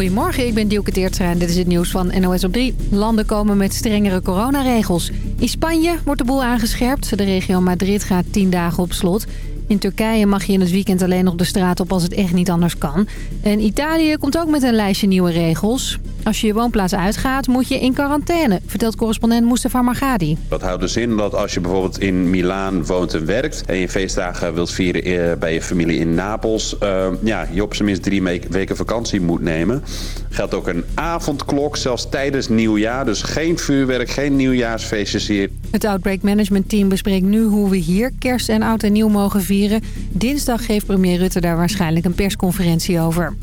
Goedemorgen, ik ben Dielke Teertstra en dit is het nieuws van NOS op 3. Landen komen met strengere coronaregels. In Spanje wordt de boel aangescherpt. De regio Madrid gaat 10 dagen op slot. In Turkije mag je in het weekend alleen nog de straat op als het echt niet anders kan. En Italië komt ook met een lijstje nieuwe regels. Als je je woonplaats uitgaat, moet je in quarantaine, vertelt correspondent Mustafa Margadi. Dat houdt dus in dat als je bijvoorbeeld in Milaan woont en werkt... en je feestdagen wilt vieren eh, bij je familie in Napels... Uh, ja, je op zijn minst drie weken vakantie moet nemen. Geldt ook een avondklok, zelfs tijdens nieuwjaar. Dus geen vuurwerk, geen nieuwjaarsfeestjes hier. Het Outbreak Management Team bespreekt nu hoe we hier kerst en oud en nieuw mogen vieren. Dinsdag geeft premier Rutte daar waarschijnlijk een persconferentie over.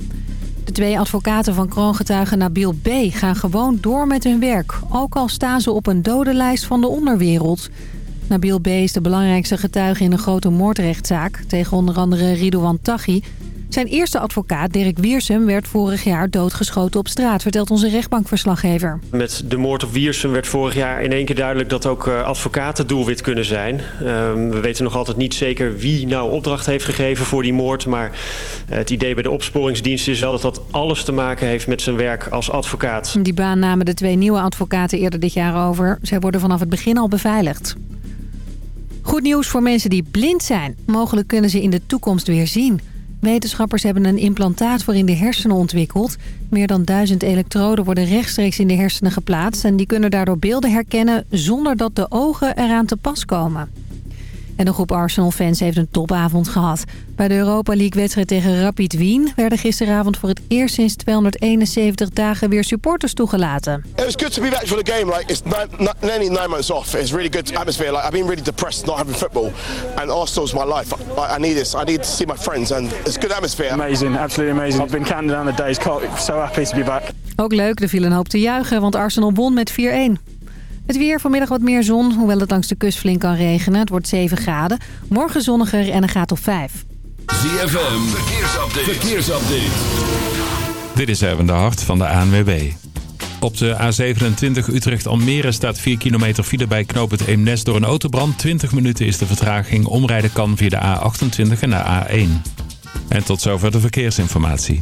De twee advocaten van kroongetuige Nabil B. gaan gewoon door met hun werk. Ook al staan ze op een dodenlijst van de onderwereld. Nabil B. is de belangrijkste getuige in een grote moordrechtszaak... tegen onder andere Ridouan Taghi... Zijn eerste advocaat, Dirk Wiersum, werd vorig jaar doodgeschoten op straat, vertelt onze rechtbankverslaggever. Met de moord op Wiersum werd vorig jaar in één keer duidelijk dat ook uh, advocaten doelwit kunnen zijn. Uh, we weten nog altijd niet zeker wie nou opdracht heeft gegeven voor die moord. Maar het idee bij de opsporingsdienst is wel dat dat alles te maken heeft met zijn werk als advocaat. Die baan namen de twee nieuwe advocaten eerder dit jaar over. Zij worden vanaf het begin al beveiligd. Goed nieuws voor mensen die blind zijn. Mogelijk kunnen ze in de toekomst weer zien. Wetenschappers hebben een implantaat voor in de hersenen ontwikkeld. Meer dan duizend elektroden worden rechtstreeks in de hersenen geplaatst... en die kunnen daardoor beelden herkennen zonder dat de ogen eraan te pas komen. En de groep Arsenal-fans heeft een topavond gehad. Bij de Europa League-wedstrijd tegen Rapid Wien... werden gisteravond voor het eerst sinds 271 dagen weer supporters toegelaten. It was good to be back for the game. Like it's nearly nine months off. It's really good atmosphere. Like I've been really depressed not having football, and Arsenal's my life. I, I need this. I need to see my friends, and it's good atmosphere. Amazing, absolutely amazing. I've been counting down the days. So happy to be back. Ook leuk, er viel een hoop te juichen, want Arsenal won met 4-1. Het weer, vanmiddag wat meer zon, hoewel het langs de kust flink kan regenen. Het wordt 7 graden. Morgen zonniger en een gaat op 5. ZFM, verkeersupdate. verkeersupdate. Dit is even de hart van de ANWB. Op de A27 Utrecht-Almere staat 4 kilometer file bij knoop het Eemnes door een autobrand. 20 minuten is de vertraging. Omrijden kan via de A28 en de A1. En tot zover de verkeersinformatie.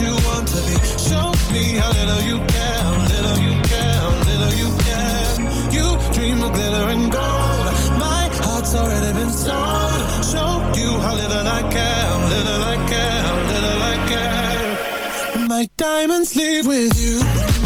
you want to be. Show me how little you care, little you care, little you care. You dream of glitter and gold. My heart's already been sold. Show you how little I care, little I care, little I care. My diamonds leave with you.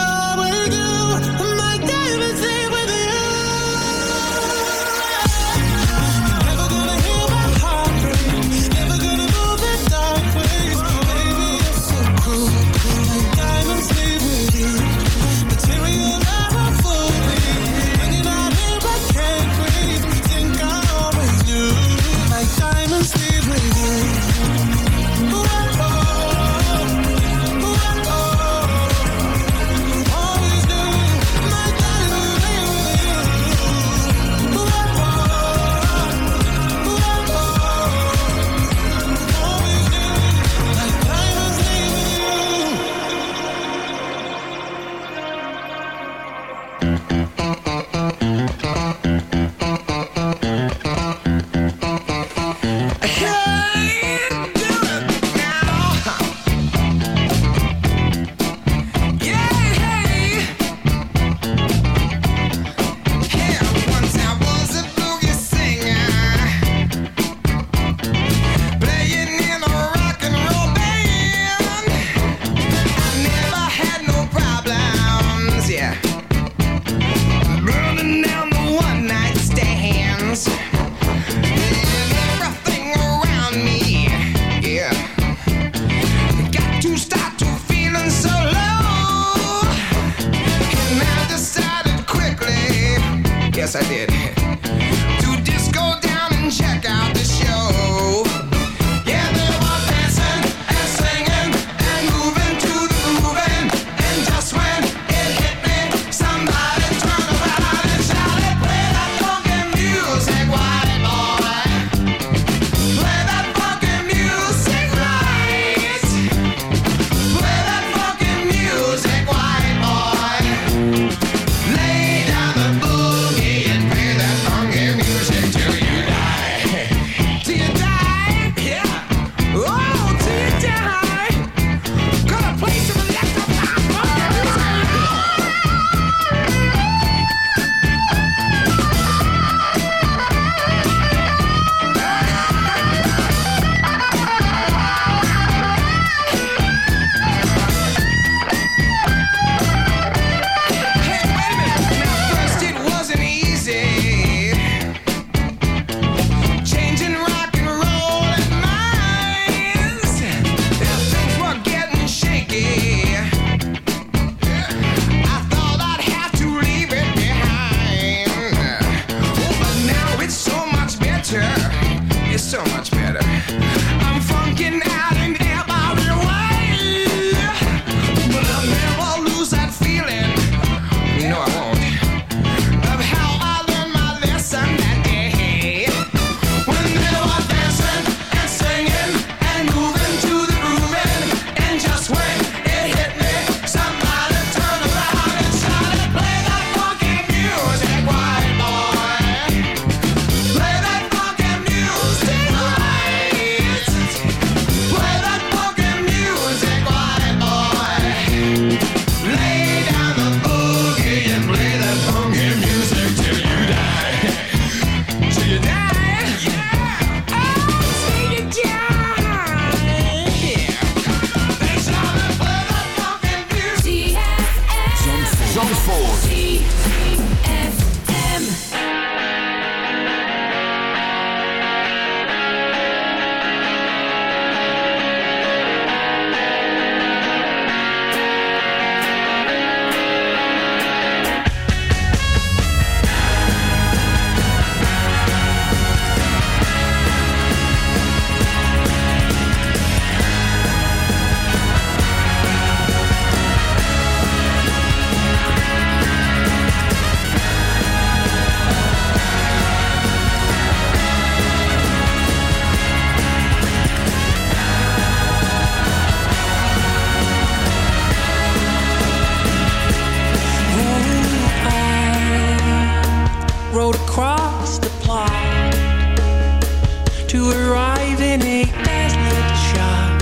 arrive in a desolate shop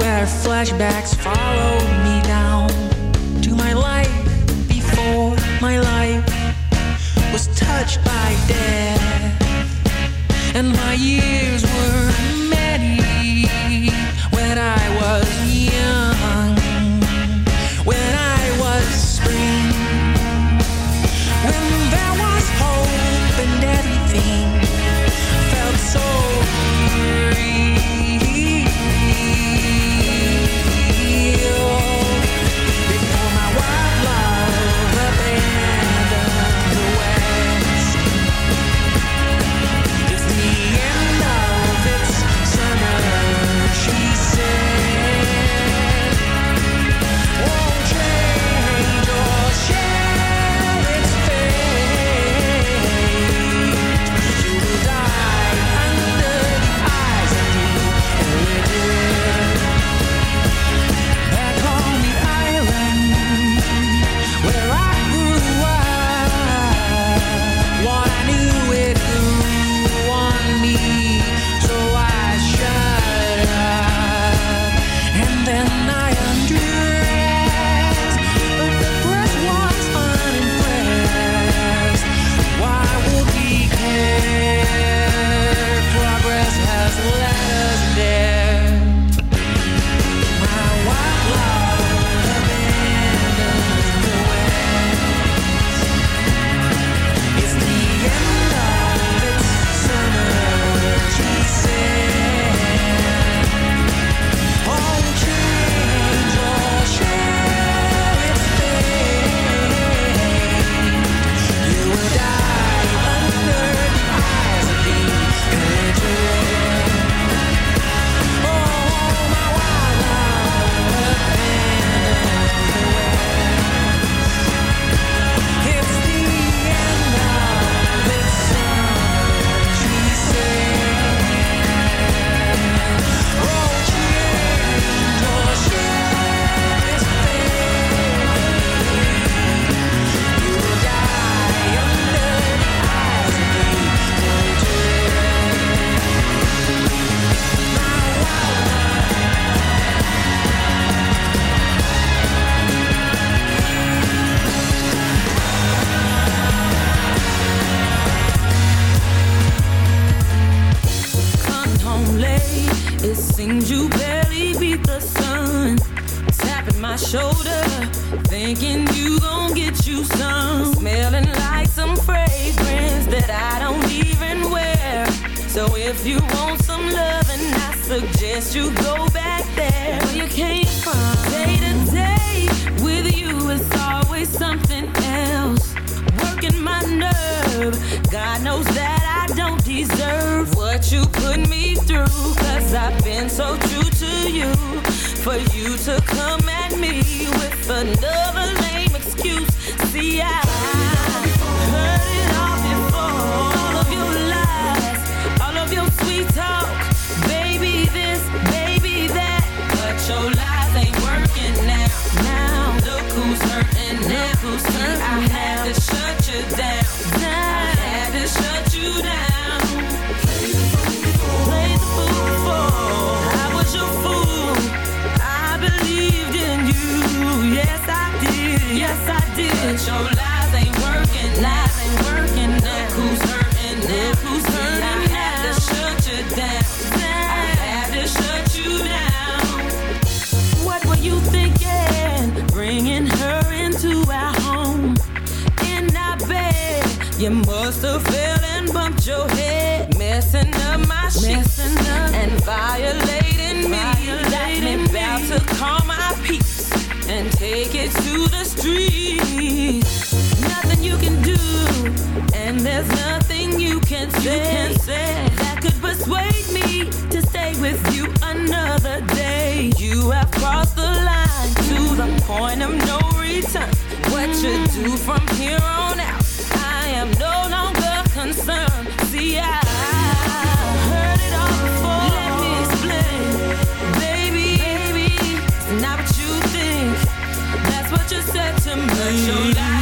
where flashbacks follow me down to my life before my life was touched by death and my years were many when I was young. that could persuade me to stay with you another day. You have crossed the line to the point of no return. What you do from here on out, I am no longer concerned. See, I, heard it all before. Let me explain, baby. not what you think. That's what you said to me. Your life